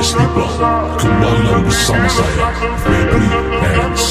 Alright people, kembali bersama saya Febri Hands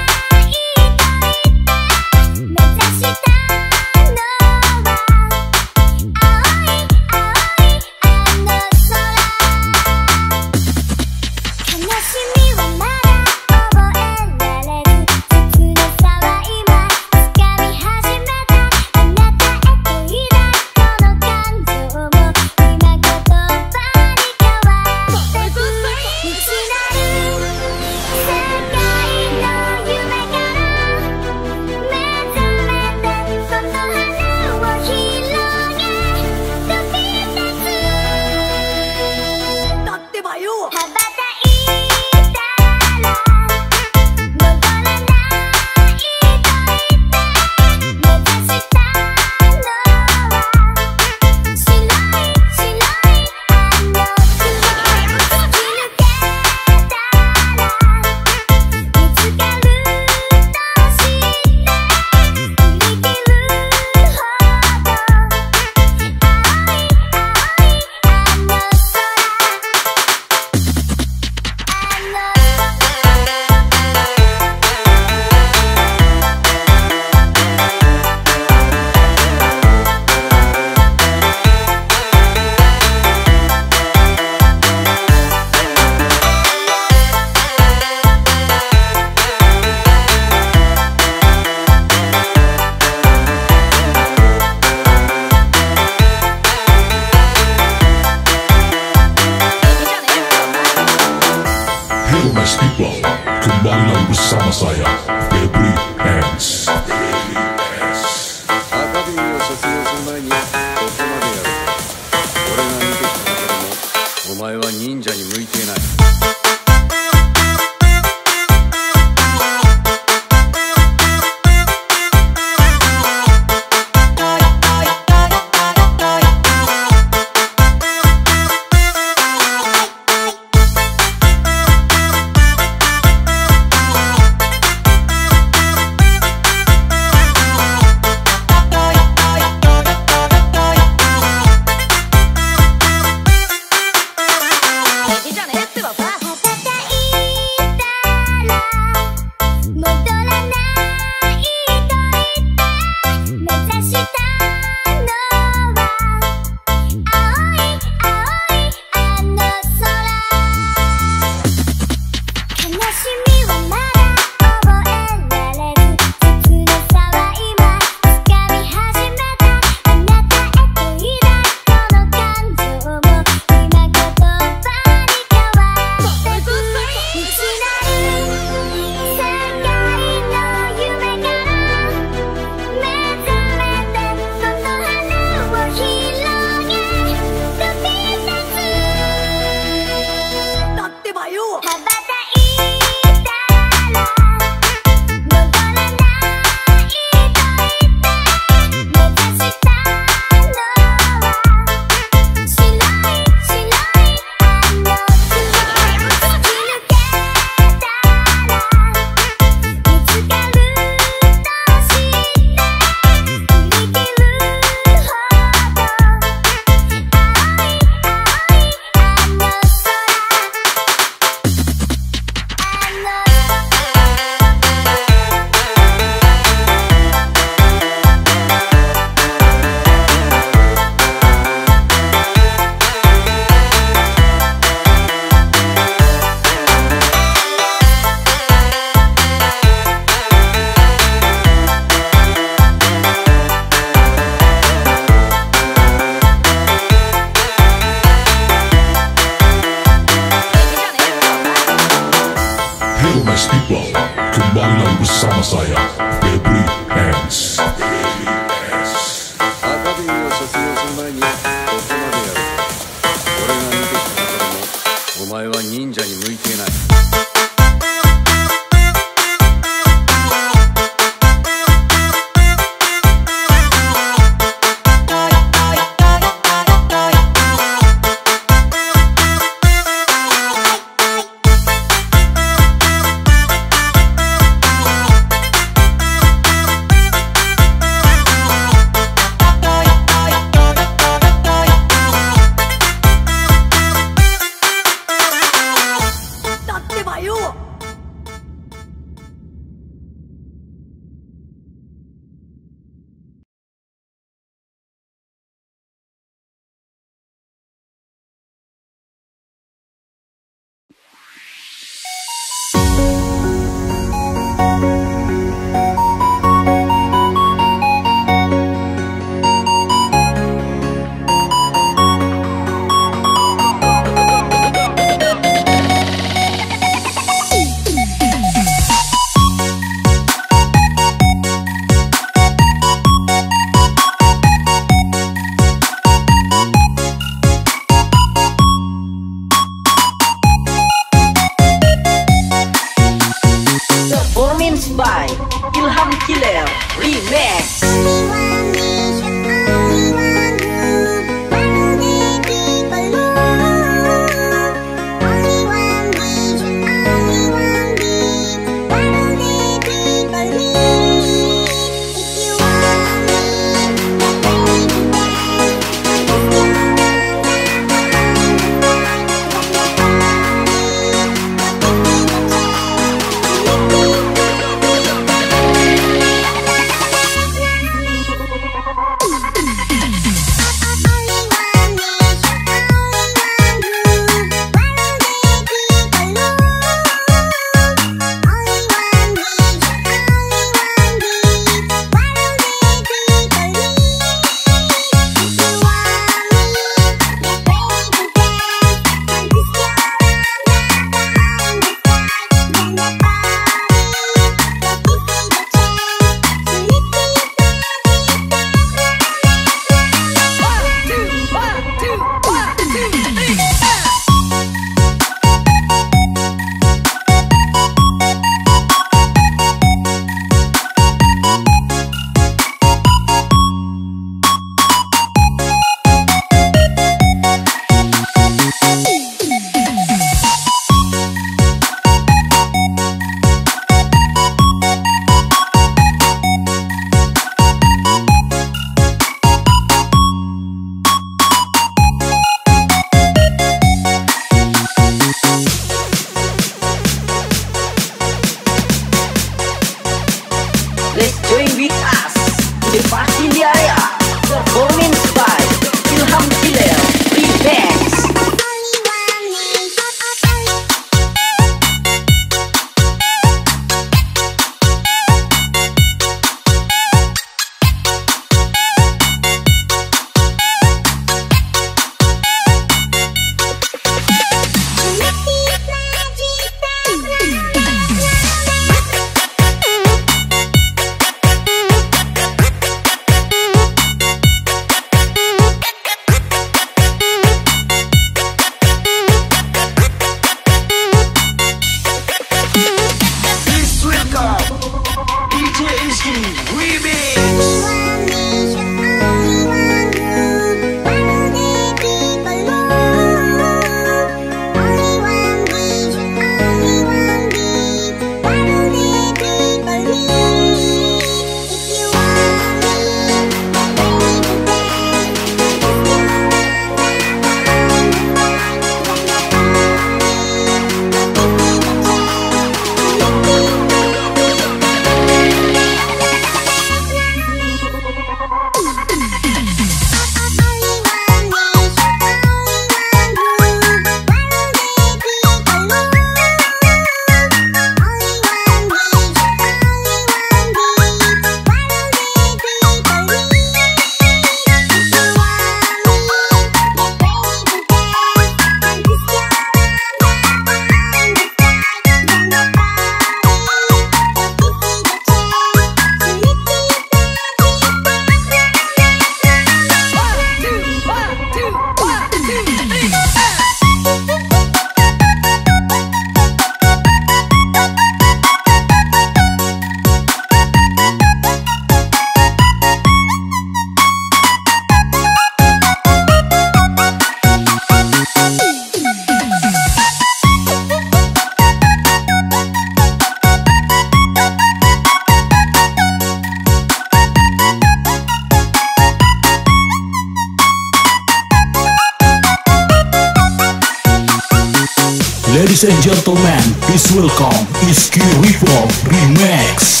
welcome Iski Revolve Remix.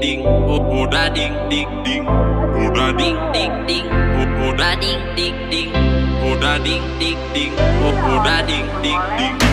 ding ding Buddha ding ding ding da ding ding ding Buddha ding ding ding Buddha ding ding ding Buddha ding ding ding.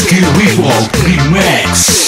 Whiskey Revolve Remix.